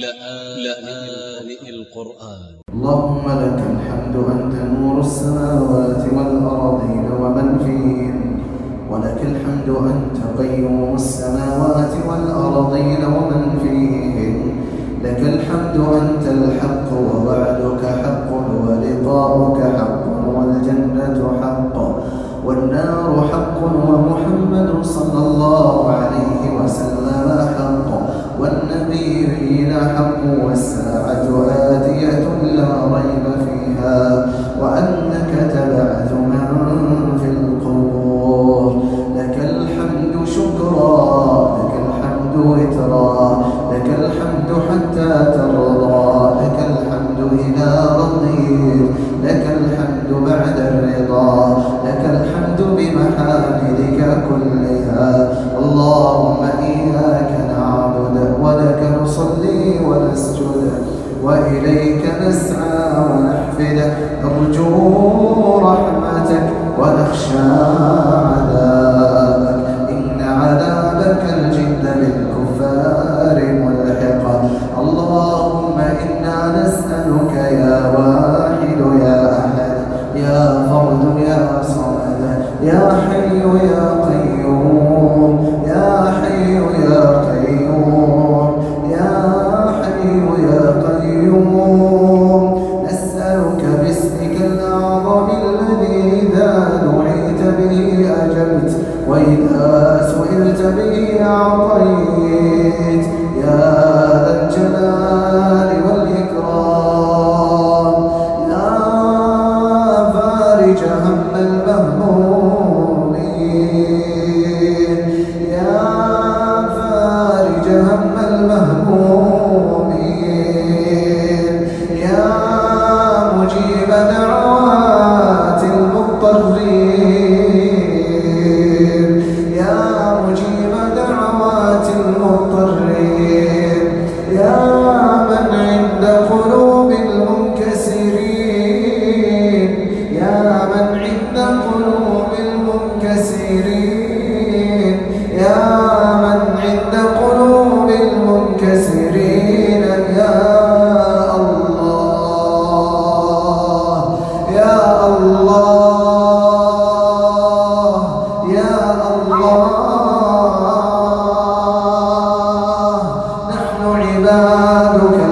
لآن القرآن اللهم لك الحمد أنت نور السماوات والأرضين ومن فيهن ولك الحمد أنت قيوم السماوات والأرضين ومن فيهن لك الحمد أنت الحق ووعدك حق أنفذ أرجو رحمتك وأخشاك noches, عبادك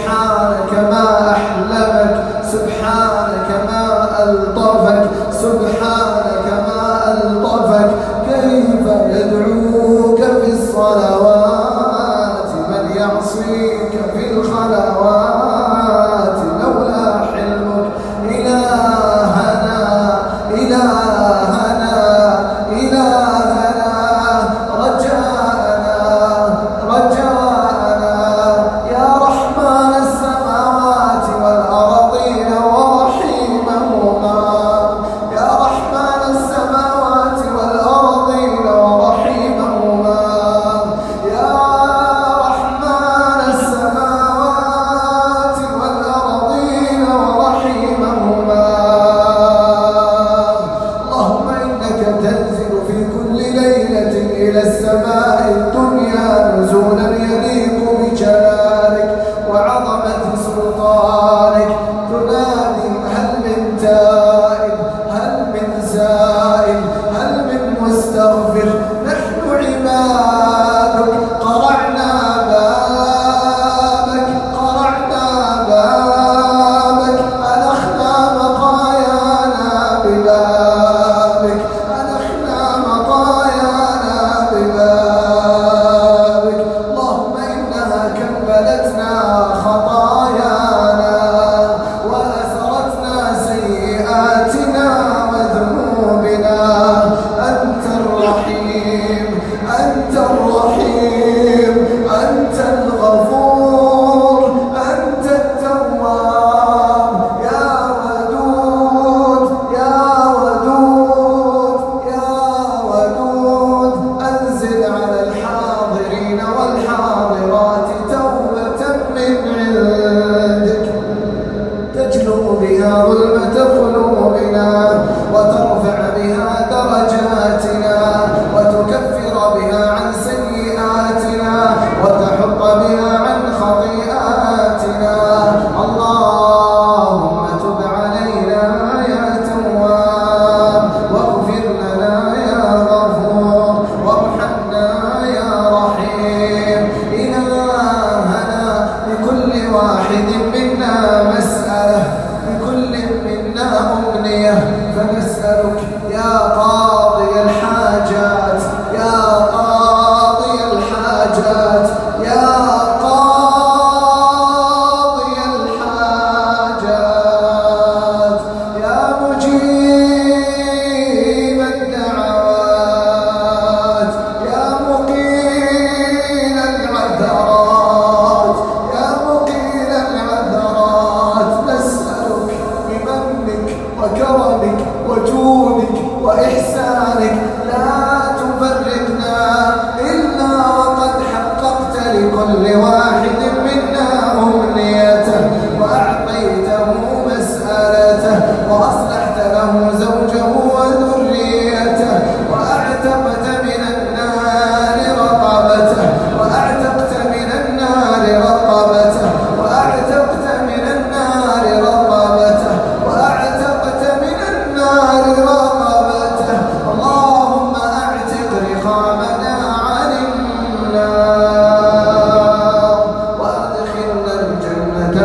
Amen. الله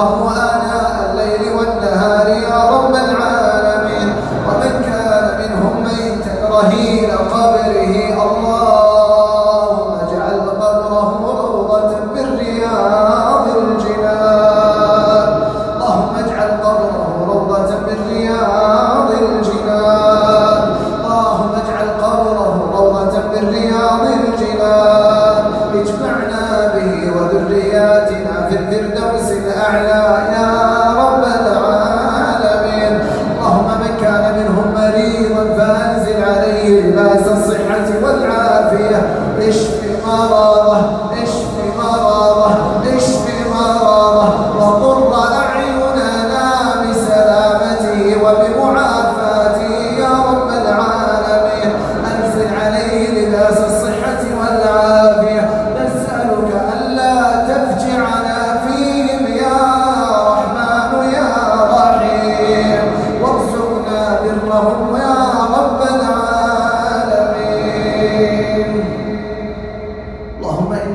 الله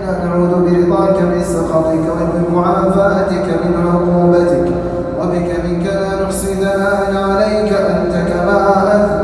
إنا نعوذ برضاك من سخطك وبمعافاتك من عقوبتك. وبك منك لا نحصي ثناء عليك أنت كما انت